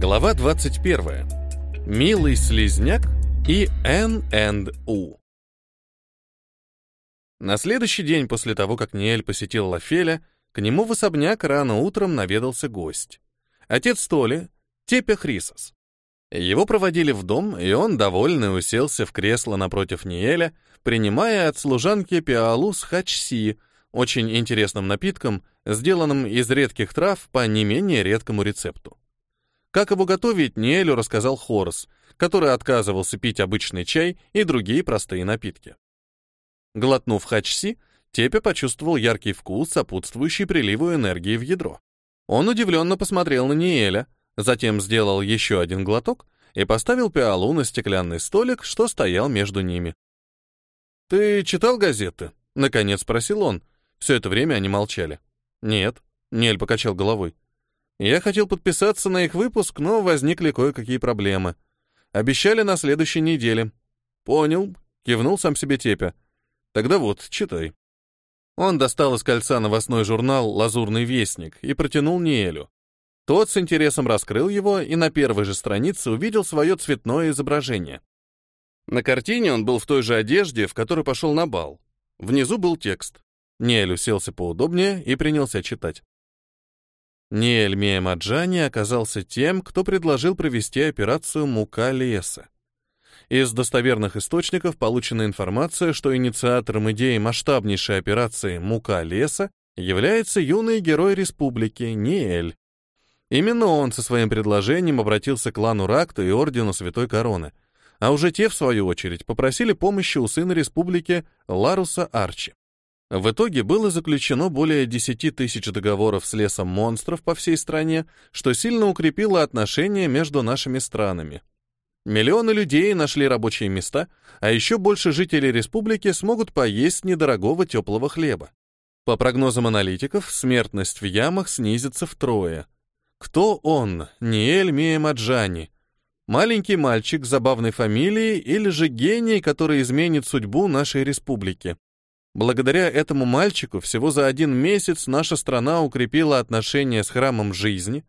Глава 21. Милый слизняк и Н&У. На следующий день после того, как Ниэль посетил Лафеля, к нему в особняк рано утром наведался гость. Отец Толи, Тепе Хрисос. Его проводили в дом, и он, довольный, уселся в кресло напротив Ниэля, принимая от служанки пиалу с хачси, очень интересным напитком, сделанным из редких трав по не менее редкому рецепту. Как его готовить, Ниэлю рассказал Хорос, который отказывался пить обычный чай и другие простые напитки. Глотнув хачси, Тепе почувствовал яркий вкус, сопутствующий приливу энергии в ядро. Он удивленно посмотрел на Ниэля, затем сделал еще один глоток и поставил пиалу на стеклянный столик, что стоял между ними. «Ты читал газеты?» — наконец спросил он. Все это время они молчали. «Нет», — Ниэль покачал головой. Я хотел подписаться на их выпуск, но возникли кое-какие проблемы. Обещали на следующей неделе. Понял, кивнул сам себе Тепя. Тогда вот, читай. Он достал из кольца новостной журнал «Лазурный вестник» и протянул Ниэлю. Тот с интересом раскрыл его и на первой же странице увидел свое цветное изображение. На картине он был в той же одежде, в которой пошел на бал. Внизу был текст. Ниэль уселся поудобнее и принялся читать. Ниэль Миямаджани оказался тем, кто предложил провести операцию «Мука леса». Из достоверных источников получена информация, что инициатором идеи масштабнейшей операции «Мука леса» является юный герой республики Ниэль. Именно он со своим предложением обратился к клану Ракта и Ордену Святой Короны, а уже те, в свою очередь, попросили помощи у сына республики Ларуса Арчи. В итоге было заключено более 10 тысяч договоров с лесом монстров по всей стране, что сильно укрепило отношения между нашими странами. Миллионы людей нашли рабочие места, а еще больше жителей республики смогут поесть недорогого теплого хлеба. По прогнозам аналитиков, смертность в ямах снизится втрое. Кто он, Ниэль Миемаджани? Маленький мальчик с забавной фамилией или же гений, который изменит судьбу нашей республики? Благодаря этому мальчику всего за один месяц наша страна укрепила отношения с храмом жизни,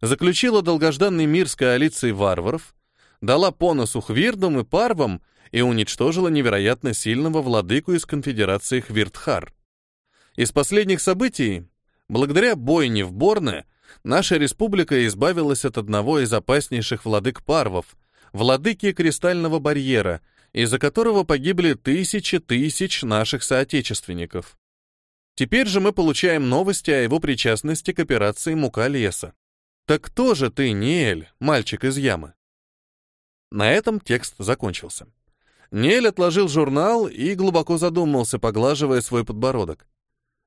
заключила долгожданный мир с коалицией варваров, дала по носу хвирдам и парвам и уничтожила невероятно сильного владыку из конфедерации Хвиртхар. Из последних событий, благодаря бойне в Борне, наша республика избавилась от одного из опаснейших владык парвов, владыки Кристального барьера, из-за которого погибли тысячи тысяч наших соотечественников. Теперь же мы получаем новости о его причастности к операции «Мука леса». Так кто же ты, Ниэль, мальчик из ямы? На этом текст закончился. Ниэль отложил журнал и глубоко задумался, поглаживая свой подбородок.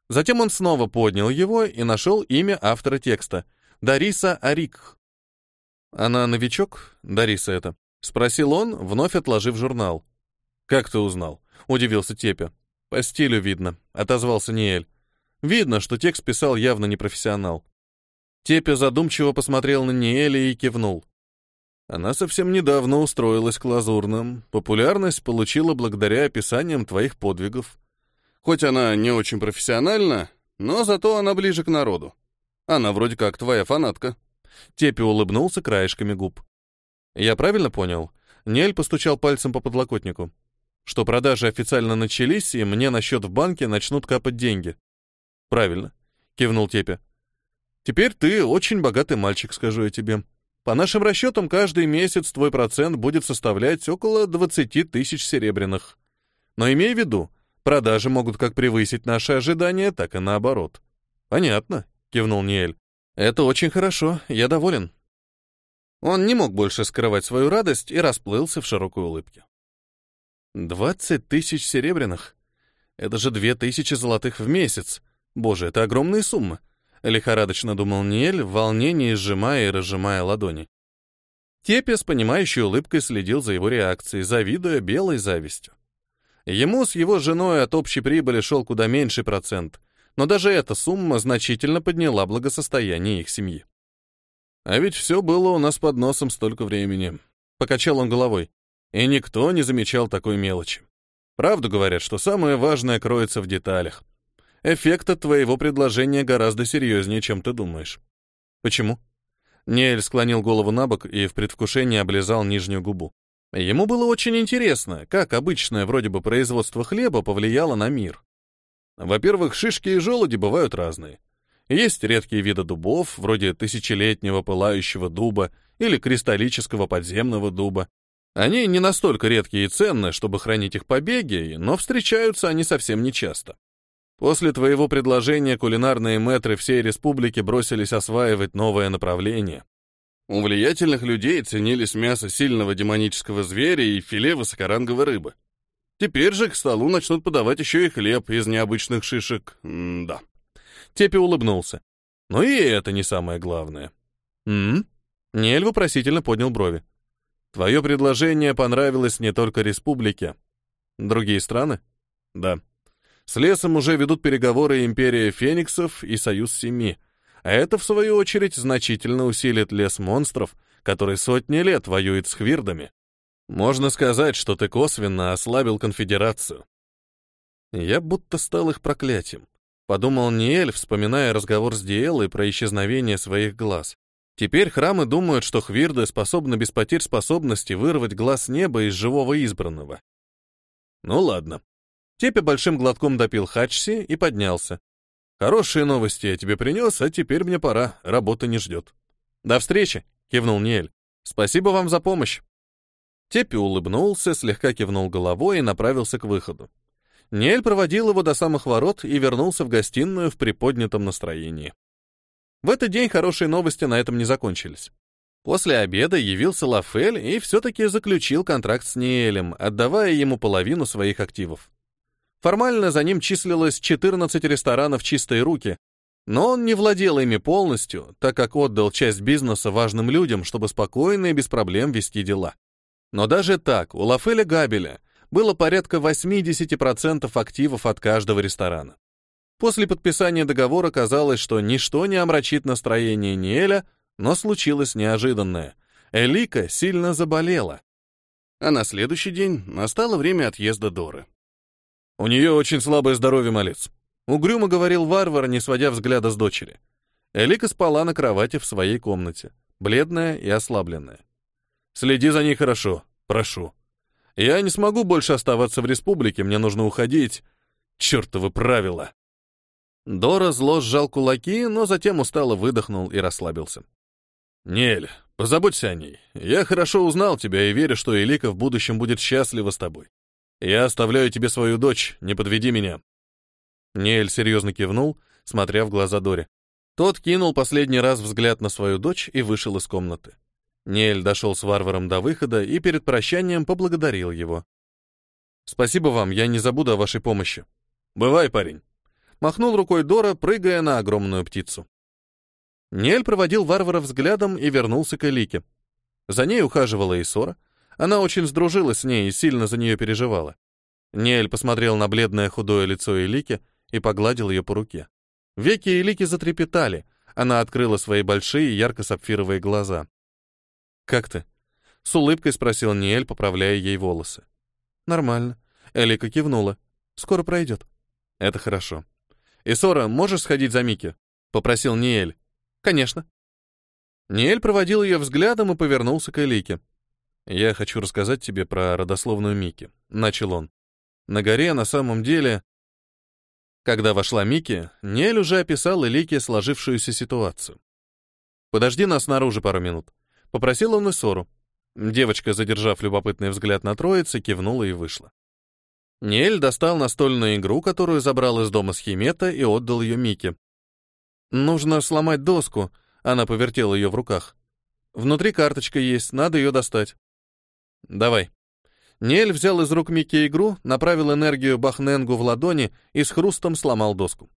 Затем он снова поднял его и нашел имя автора текста — Дариса Арик. Она новичок, Дариса это. Спросил он, вновь отложив журнал. «Как ты узнал?» — удивился Тепе. «По стилю видно», — отозвался Ниэль. «Видно, что текст писал явно непрофессионал». Тепе задумчиво посмотрел на Ниэля и кивнул. Она совсем недавно устроилась к лазурным. Популярность получила благодаря описаниям твоих подвигов. Хоть она не очень профессиональна, но зато она ближе к народу. Она вроде как твоя фанатка. Тепе улыбнулся краешками губ. Я правильно понял? Нель постучал пальцем по подлокотнику. Что продажи официально начались, и мне на счет в банке начнут капать деньги. Правильно, кивнул Тепе. Теперь ты очень богатый мальчик, скажу я тебе. По нашим расчетам, каждый месяц твой процент будет составлять около 20 тысяч серебряных. Но имей в виду, продажи могут как превысить наши ожидания, так и наоборот. Понятно, кивнул Ниэль. Это очень хорошо, я доволен. Он не мог больше скрывать свою радость и расплылся в широкой улыбке. «Двадцать тысяч серебряных? Это же две тысячи золотых в месяц. Боже, это огромные суммы!» — лихорадочно думал Ниэль, в волнении сжимая и разжимая ладони. Тепе с понимающей улыбкой следил за его реакцией, завидуя белой завистью. Ему с его женой от общей прибыли шел куда меньший процент, но даже эта сумма значительно подняла благосостояние их семьи. А ведь все было у нас под носом столько времени. Покачал он головой. И никто не замечал такой мелочи. Правду говорят, что самое важное кроется в деталях. Эффект от твоего предложения гораздо серьезнее, чем ты думаешь. Почему? Ниэль склонил голову на бок и в предвкушении облизал нижнюю губу. Ему было очень интересно, как обычное вроде бы производство хлеба повлияло на мир. Во-первых, шишки и желуди бывают разные. Есть редкие виды дубов, вроде тысячелетнего пылающего дуба или кристаллического подземного дуба. Они не настолько редкие и ценны, чтобы хранить их побеги, но встречаются они совсем нечасто. После твоего предложения кулинарные мэтры всей республики бросились осваивать новое направление. У влиятельных людей ценились мясо сильного демонического зверя и филе высокоранговой рыбы. Теперь же к столу начнут подавать еще и хлеб из необычных шишек. М да. Тепи улыбнулся. Но и это не самое главное. «М?», Нель вопросительно поднял брови. «Твое предложение понравилось не только республике. Другие страны?» «Да. С лесом уже ведут переговоры Империя Фениксов и Союз Семи, а это, в свою очередь, значительно усилит лес монстров, который сотни лет воюет с хвирдами. Можно сказать, что ты косвенно ослабил конфедерацию. Я будто стал их проклятием. Подумал Ниэль, вспоминая разговор с Диэлой про исчезновение своих глаз. Теперь храмы думают, что хвирды способны без потерь способности вырвать глаз неба из живого избранного. Ну ладно. Тепе большим глотком допил хачси и поднялся. Хорошие новости я тебе принес, а теперь мне пора, работа не ждет. До встречи, кивнул Ниэль. Спасибо вам за помощь. Тепи улыбнулся, слегка кивнул головой и направился к выходу. Ниэль проводил его до самых ворот и вернулся в гостиную в приподнятом настроении. В этот день хорошие новости на этом не закончились. После обеда явился Лафель и все-таки заключил контракт с Ниэлем, отдавая ему половину своих активов. Формально за ним числилось 14 ресторанов «Чистые руки», но он не владел ими полностью, так как отдал часть бизнеса важным людям, чтобы спокойно и без проблем вести дела. Но даже так, у Лафеля Габеля было порядка 80% активов от каждого ресторана. После подписания договора казалось, что ничто не омрачит настроение Ниэля, но случилось неожиданное. Элика сильно заболела. А на следующий день настало время отъезда Доры. «У нее очень слабое здоровье, малец», — угрюмо говорил варвар, не сводя взгляда с дочери. Элика спала на кровати в своей комнате, бледная и ослабленная. Следи за ней хорошо, прошу. Я не смогу больше оставаться в республике, мне нужно уходить. Чёртовы правила. Дора зло сжал кулаки, но затем устало выдохнул и расслабился. «Нель, позаботься о ней. Я хорошо узнал тебя и верю, что Элика в будущем будет счастлива с тобой. Я оставляю тебе свою дочь, не подведи меня». Нель серьезно кивнул, смотря в глаза Доре. Тот кинул последний раз взгляд на свою дочь и вышел из комнаты. Ниэль дошел с варваром до выхода и перед прощанием поблагодарил его. «Спасибо вам, я не забуду о вашей помощи». «Бывай, парень». Махнул рукой Дора, прыгая на огромную птицу. Ниэль проводил варвара взглядом и вернулся к Элике. За ней ухаживала Исора. Она очень сдружилась с ней и сильно за нее переживала. Ниэль посмотрел на бледное худое лицо Элики и погладил ее по руке. Веки Элики затрепетали. Она открыла свои большие ярко-сапфировые глаза. «Как ты?» — с улыбкой спросил Ниэль, поправляя ей волосы. «Нормально». Элика кивнула. «Скоро пройдет». «Это хорошо». «Исора, можешь сходить за Мики?» — попросил Ниэль. «Конечно». Ниэль проводил ее взглядом и повернулся к Элике. «Я хочу рассказать тебе про родословную Мики», — начал он. «На горе на самом деле...» Когда вошла Мики, Ниэль уже описал Элике сложившуюся ситуацию. «Подожди нас снаружи пару минут», Попросил он Исору. Девочка, задержав любопытный взгляд на троице, кивнула и вышла. Ниэль достал настольную игру, которую забрал из дома схемета и отдал ее Мике. «Нужно сломать доску», — она повертела ее в руках. «Внутри карточка есть, надо ее достать». «Давай». Ниэль взял из рук Микки игру, направил энергию Бахненгу в ладони и с хрустом сломал доску.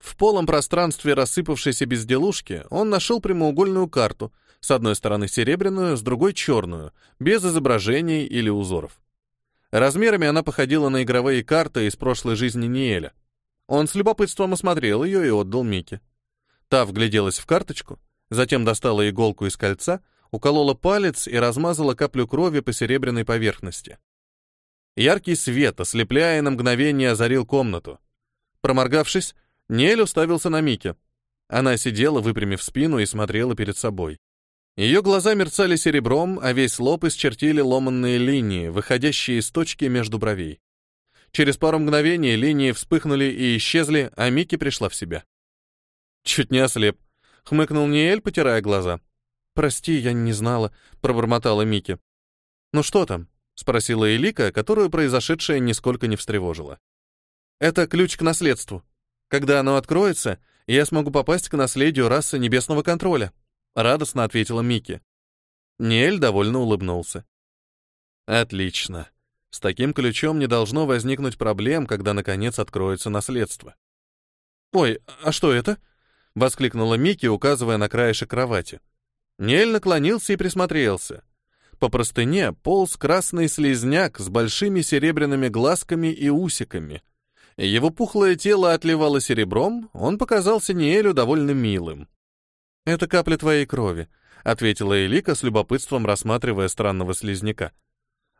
В полом пространстве рассыпавшейся безделушки он нашел прямоугольную карту — с одной стороны серебряную, с другой черную, без изображений или узоров. Размерами она походила на игровые карты из прошлой жизни Ниэля. Он с любопытством осмотрел ее и отдал Мике. Та вгляделась в карточку, затем достала иголку из кольца, уколола палец и размазала каплю крови по серебряной поверхности. Яркий свет, ослепляя на мгновение, озарил комнату. Проморгавшись, Ниэль уставился на Мике. Она сидела, выпрямив спину, и смотрела перед собой. Ее глаза мерцали серебром, а весь лоб исчертили ломанные линии, выходящие из точки между бровей. Через пару мгновений линии вспыхнули и исчезли, а Микки пришла в себя. Чуть не ослеп. Хмыкнул Ниэль, потирая глаза. «Прости, я не знала», — пробормотала Микки. «Ну что там?» — спросила Элика, которую произошедшее нисколько не встревожило. «Это ключ к наследству. Когда оно откроется, я смогу попасть к наследию расы небесного контроля», — радостно ответила Микки. Ниэль довольно улыбнулся. «Отлично. С таким ключом не должно возникнуть проблем, когда, наконец, откроется наследство». «Ой, а что это?» — воскликнула Микки, указывая на краешек кровати. Нель наклонился и присмотрелся. По простыне полз красный слизняк с большими серебряными глазками и усиками. Его пухлое тело отливало серебром, он показался Ниэлю довольно милым. «Это капля твоей крови», — ответила Элика с любопытством, рассматривая странного слизняка.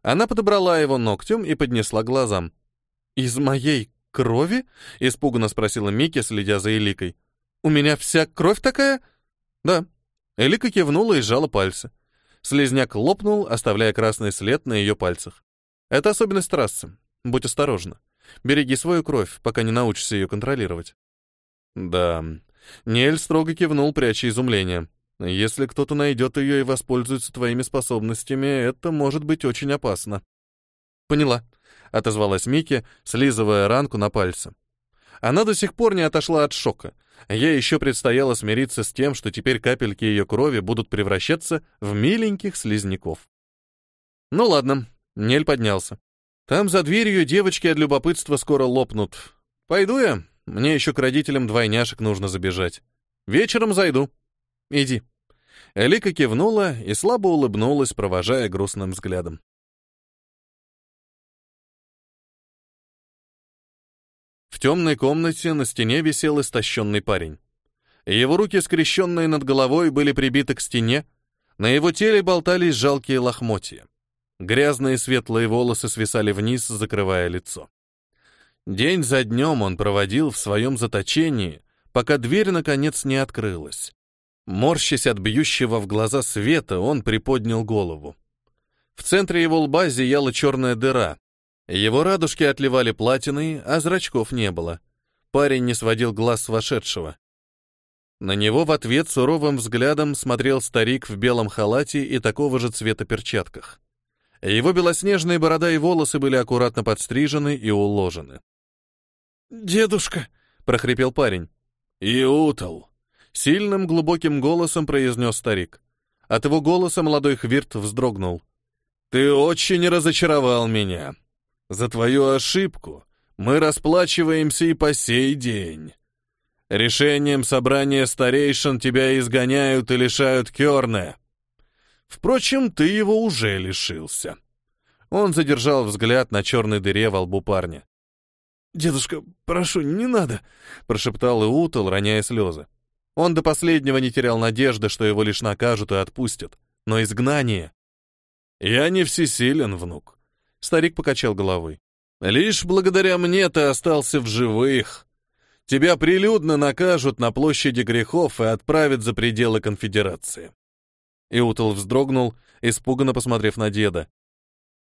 Она подобрала его ногтем и поднесла глазам. «Из моей крови?» — испуганно спросила Микки, следя за Эликой. «У меня вся кровь такая?» «Да». Элика кивнула и сжала пальцы. Слизняк лопнул, оставляя красный след на ее пальцах. «Это особенность трассы. Будь осторожна. Береги свою кровь, пока не научишься ее контролировать». «Да». Нель строго кивнул, пряча изумление. «Если кто-то найдет ее и воспользуется твоими способностями, это может быть очень опасно». «Поняла», — отозвалась Микки, слизывая ранку на пальце. Она до сих пор не отошла от шока. Ей еще предстояло смириться с тем, что теперь капельки ее крови будут превращаться в миленьких слизняков. Ну ладно, Нель поднялся. Там за дверью девочки от любопытства скоро лопнут. Пойду я, мне еще к родителям двойняшек нужно забежать. Вечером зайду. Иди. Элика кивнула и слабо улыбнулась, провожая грустным взглядом. В темной комнате на стене висел истощенный парень. Его руки, скрещенные над головой, были прибиты к стене, на его теле болтались жалкие лохмотья. Грязные светлые волосы свисали вниз, закрывая лицо. День за днем он проводил в своем заточении, пока дверь, наконец, не открылась. Морщась от бьющего в глаза света, он приподнял голову. В центре его лба зияла черная дыра, его радужки отливали платиной, а зрачков не было. Парень не сводил глаз с вошедшего. На него в ответ суровым взглядом смотрел старик в белом халате и такого же цвета перчатках. Его белоснежные борода и волосы были аккуратно подстрижены и уложены. «Дедушка!» — прохрипел парень. «Иутал!» — сильным глубоким голосом произнес старик. От его голоса молодой Хвирт вздрогнул. «Ты очень разочаровал меня. За твою ошибку мы расплачиваемся и по сей день. Решением собрания старейшин тебя изгоняют и лишают Кёрне. Впрочем, ты его уже лишился. Он задержал взгляд на черной дыре во лбу парня. «Дедушка, прошу, не надо!» — прошептал Иутал, роняя слезы. Он до последнего не терял надежды, что его лишь накажут и отпустят. Но изгнание... «Я не всесилен, внук. Старик покачал головой. «Лишь благодаря мне ты остался в живых. Тебя прилюдно накажут на площади грехов и отправят за пределы конфедерации». Иутал вздрогнул, испуганно посмотрев на деда.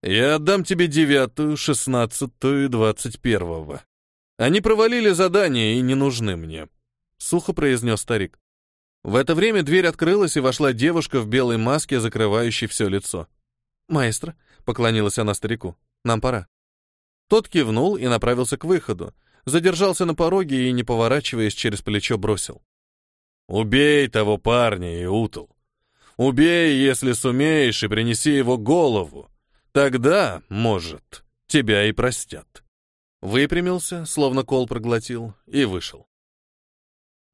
«Я отдам тебе девятую, шестнадцатую и двадцать первого. Они провалили задание и не нужны мне», — сухо произнес старик. В это время дверь открылась, и вошла девушка в белой маске, закрывающей все лицо. «Маэстро», — поклонилась она старику, — «нам пора». Тот кивнул и направился к выходу, задержался на пороге и, не поворачиваясь, через плечо бросил. «Убей того парня, Иутл. Убей, если сумеешь, и принеси его голову. Тогда, может, тебя и простят». Выпрямился, словно кол проглотил, и вышел.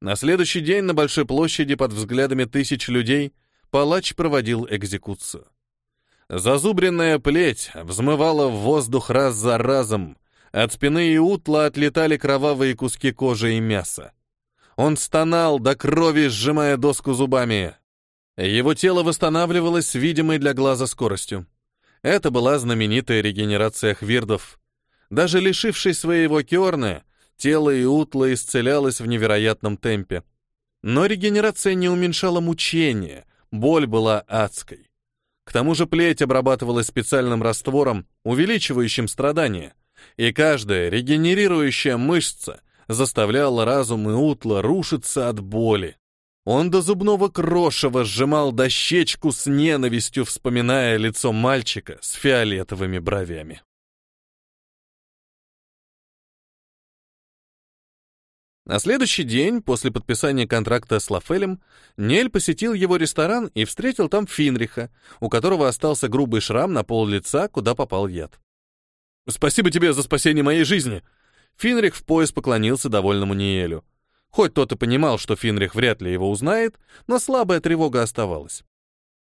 На следующий день на Большой площади под взглядами тысяч людей палач проводил экзекуцию. Зазубренная плеть взмывала в воздух раз за разом. От спины и утла отлетали кровавые куски кожи и мяса. Он стонал до крови, сжимая доску зубами. Его тело восстанавливалось с видимой для глаза скоростью. Это была знаменитая регенерация хвирдов. Даже лишившись своего киорна, тело и утла исцелялось в невероятном темпе. Но регенерация не уменьшала мучения, боль была адской. К тому же плеть обрабатывалась специальным раствором, увеличивающим страдания, и каждая регенерирующая мышца заставляла разум и утла рушиться от боли. Он до зубного крошева сжимал дощечку с ненавистью, вспоминая лицо мальчика с фиолетовыми бровями. На следующий день, после подписания контракта с Лафелем, Нель посетил его ресторан и встретил там Финриха, у которого остался грубый шрам на пол лица, куда попал яд. «Спасибо тебе за спасение моей жизни!» Финрих в пояс поклонился довольному Ниэлю. Хоть тот и понимал, что Финрих вряд ли его узнает, но слабая тревога оставалась.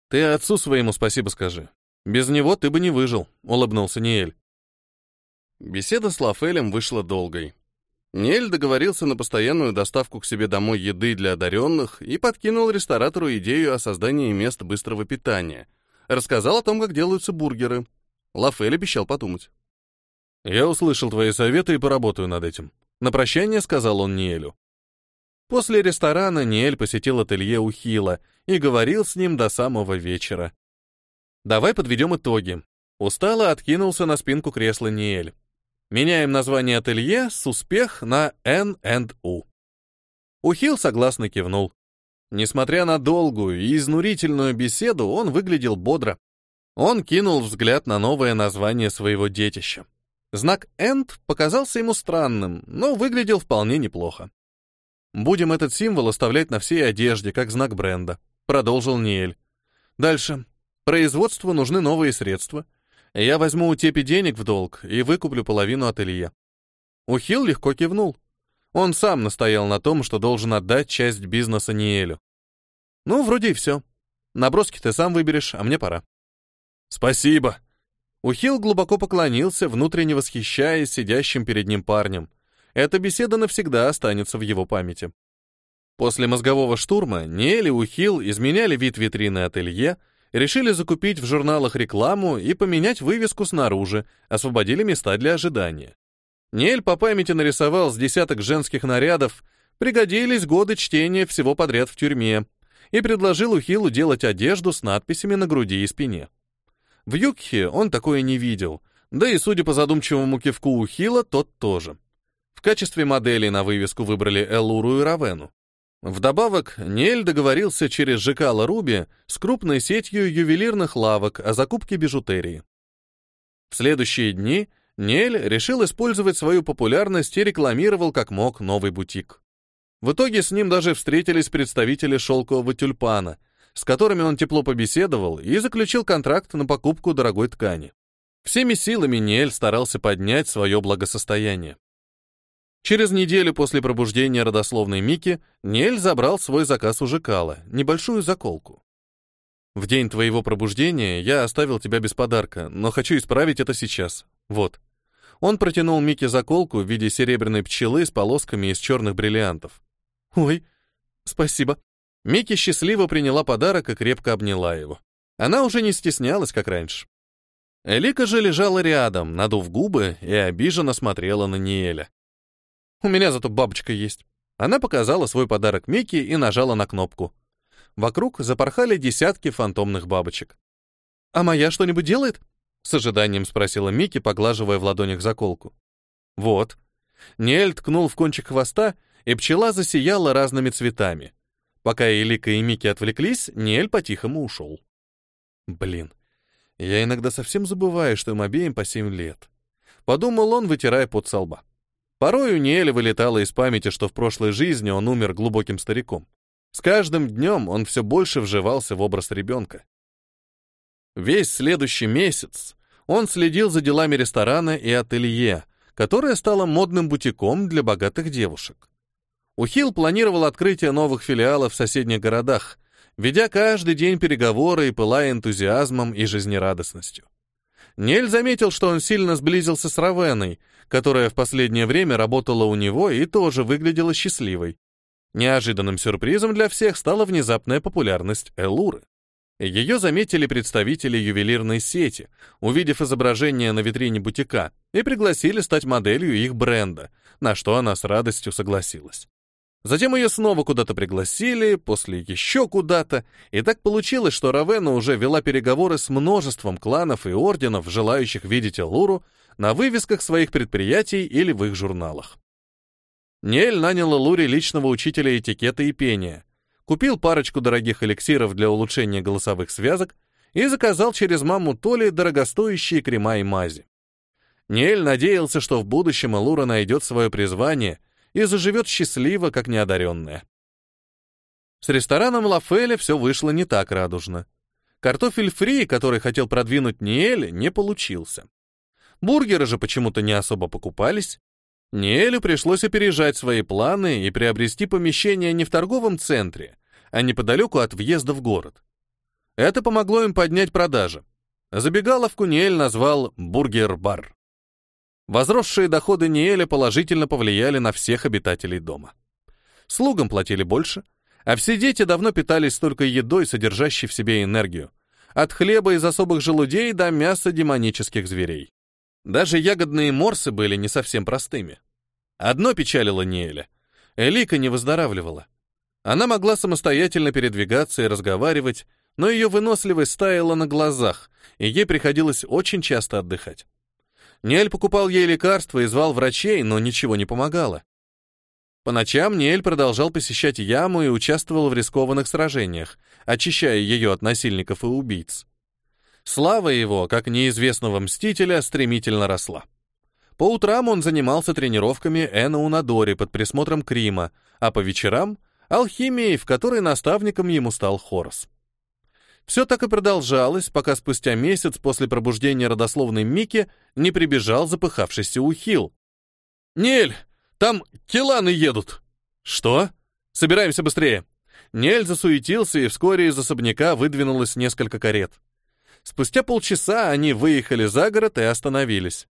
«Ты отцу своему спасибо скажи. Без него ты бы не выжил», — улыбнулся Ниэль. Беседа с Лафелем вышла долгой. Ниэль договорился на постоянную доставку к себе домой еды для одаренных и подкинул ресторатору идею о создании мест быстрого питания. Рассказал о том, как делаются бургеры. Лафель обещал подумать. «Я услышал твои советы и поработаю над этим», — на прощание сказал он Ниэлю. После ресторана Ниэль посетил ателье у Хила и говорил с ним до самого вечера. «Давай подведем итоги». Устало откинулся на спинку кресла Ниэль. Меняем название ателье с успех на N&U. Ухил согласно кивнул. Несмотря на долгую и изнурительную беседу, он выглядел бодро. Он кинул взгляд на новое название своего детища. Знак «Энд» показался ему странным, но выглядел вполне неплохо. Будем этот символ оставлять на всей одежде, как знак бренда», — продолжил Ниэль. «Дальше. Производству нужны новые средства. Я возьму у Тепи денег в долг и выкуплю половину ателье». Ухил легко кивнул. Он сам настоял на том, что должен отдать часть бизнеса Ниэлю. «Ну, вроде и все. Наброски ты сам выберешь, а мне пора». «Спасибо». Ухил глубоко поклонился, внутренне восхищаясь сидящим перед ним парнем. Эта беседа навсегда останется в его памяти. После мозгового штурма Ниэль и Ухил изменяли вид витрины ателье, решили закупить в журналах рекламу и поменять вывеску снаружи, освободили места для ожидания. Ниэль по памяти нарисовал с десяток женских нарядов, пригодились годы чтения всего подряд в тюрьме, и предложил Ухилу делать одежду с надписями на груди и спине. В Юкхе он такое не видел, да и, судя по задумчивому кивку Ухила, тот тоже качестве моделей на вывеску выбрали Элуру и Равену. Вдобавок, Ниэль договорился через ЖК Руби с крупной сетью ювелирных лавок о закупке бижутерии. В следующие дни Ниэль решил использовать свою популярность и рекламировал как мог новый бутик. В итоге с ним даже встретились представители шелкового тюльпана, с которыми он тепло побеседовал и заключил контракт на покупку дорогой ткани. Всеми силами Ниэль старался поднять свое благосостояние. Через неделю после пробуждения родословной Мики Нель забрал свой заказ у Жекала, небольшую заколку. В день твоего пробуждения я оставил тебя без подарка, но хочу исправить это сейчас. Вот. Он протянул Мике заколку в виде серебряной пчелы с полосками из черных бриллиантов. Ой, спасибо. Микки счастливо приняла подарок и крепко обняла его. Она уже не стеснялась, как раньше. Элика же лежала рядом, надув губы, и обиженно смотрела на Ниэля. У меня зато бабочка есть. Она показала свой подарок Микки и нажала на кнопку. Вокруг запорхали десятки фантомных бабочек. «А моя что-нибудь делает?» — с ожиданием спросила Микки, поглаживая в ладонях заколку. «Вот». Ниэль ткнул в кончик хвоста, и пчела засияла разными цветами. Пока Элика и Микки отвлеклись, Ниэль по-тихому ушел. «Блин, я иногда совсем забываю, что им обеим по семь лет», — подумал он, вытирая пот со лба. Порой у Ниэля вылетало из памяти, что в прошлой жизни он умер глубоким стариком. С каждым днем он все больше вживался в образ ребенка. Весь следующий месяц он следил за делами ресторана и ателье, которое стало модным бутиком для богатых девушек. Ухил планировал открытие новых филиалов в соседних городах, ведя каждый день переговоры и пылая энтузиазмом и жизнерадостностью. Нель заметил, что он сильно сблизился с Равеной, которая в последнее время работала у него и тоже выглядела счастливой. Неожиданным сюрпризом для всех стала внезапная популярность Элуры. Ее заметили представители ювелирной сети, увидев изображение на витрине бутика, и пригласили стать моделью их бренда, на что она с радостью согласилась. Затем ее снова куда-то пригласили, после еще куда-то, и так получилось, что Равена уже вела переговоры с множеством кланов и орденов, желающих видеть Элуру, на вывесках своих предприятий или в их журналах. Ниэль нанял Элуре личного учителя этикета и пения, купил парочку дорогих эликсиров для улучшения голосовых связок и заказал через маму Толи дорогостоящие крема и мази. Ниэль надеялся, что в будущем Элура найдет свое призвание — и заживет счастливо, как неодаренная. С рестораном Лафеля все вышло не так радужно. Картофель фри, который хотел продвинуть Ниэль, не получился. Бургеры же почему-то не особо покупались. Ниэлю пришлось опережать свои планы и приобрести помещение не в торговом центре, а неподалеку от въезда в город. Это помогло им поднять продажи. Забегаловку Ниэль назвал «Бургер-бар». Возросшие доходы Ниэля положительно повлияли на всех обитателей дома. Слугам платили больше, а все дети давно питались только едой, содержащей в себе энергию. От хлеба из особых желудей до мяса демонических зверей. Даже ягодные морсы были не совсем простыми. Одно печалило Ниэля. Элика не выздоравливала. Она могла самостоятельно передвигаться и разговаривать, но ее выносливость стаяла на глазах, и ей приходилось очень часто отдыхать. Нель покупал ей лекарства и звал врачей, но ничего не помогало. По ночам Нель продолжал посещать яму и участвовал в рискованных сражениях, очищая ее от насильников и убийц. Слава его, как неизвестного мстителя, стремительно росла. По утрам он занимался тренировками Эна Унадори под присмотром Крима, а по вечерам — алхимией, в которой наставником ему стал Хорос. Все так и продолжалось, пока спустя месяц после пробуждения родословной Мики не прибежал запыхавшийся Ухил. «Нель, там келаны едут!» «Что? Собираемся быстрее!» Нель засуетился, и вскоре из особняка выдвинулось несколько карет. Спустя полчаса они выехали за город и остановились.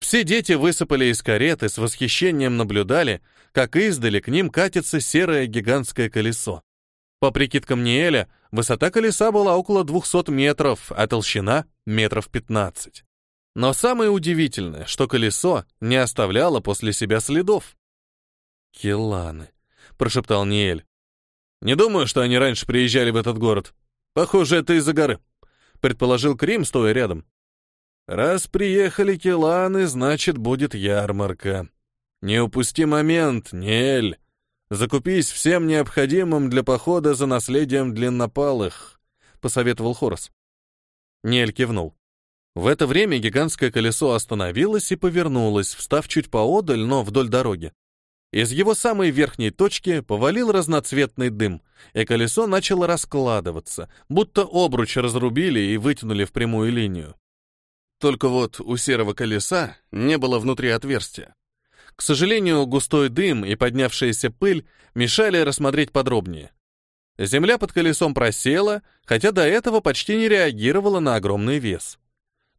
Все дети высыпали из кареты, с восхищением наблюдали, как издали к ним катится серое гигантское колесо. По прикидкам Ниэля, высота колеса была около 200 метров, а толщина — метров 15. Но самое удивительное, что колесо не оставляло после себя следов. «Келаны», — прошептал Ниэль. «Не думаю, что они раньше приезжали в этот город. Похоже, это из-за горы», — предположил Крим, стоя рядом. «Раз приехали Келаны, значит, будет ярмарка. Не упусти момент, Ниэль. Закупись всем необходимым для похода за наследием длиннопалых», — посоветовал Хорос. Нель кивнул. В это время гигантское колесо остановилось и повернулось, встав чуть поодаль, но вдоль дороги. Из его самой верхней точки повалил разноцветный дым, и колесо начало раскладываться, будто обруч разрубили и вытянули в прямую линию. Только вот у серого колеса не было внутри отверстия. К сожалению, густой дым и поднявшаяся пыль мешали рассмотреть подробнее. Земля под колесом просела, хотя до этого почти не реагировала на огромный вес.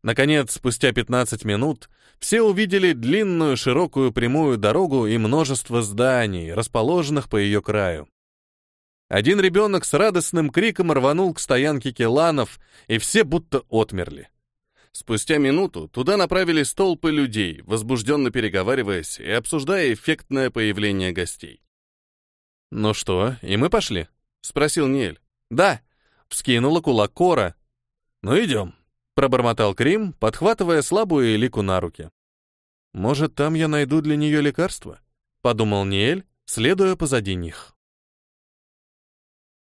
Наконец, спустя 15 минут, все увидели длинную широкую прямую дорогу и множество зданий, расположенных по ее краю. Один ребенок с радостным криком рванул к стоянке келанов, и все будто отмерли. Спустя минуту туда направились толпы людей, возбужденно переговариваясь и обсуждая эффектное появление гостей. «Ну что, и мы пошли?» — спросил Ниэль. «Да», — вскинула кулак Кора. «Ну идем», — пробормотал Крим, подхватывая слабую Элику на руки. «Может, там я найду для нее лекарство?» — подумал Ниэль, следуя позади них.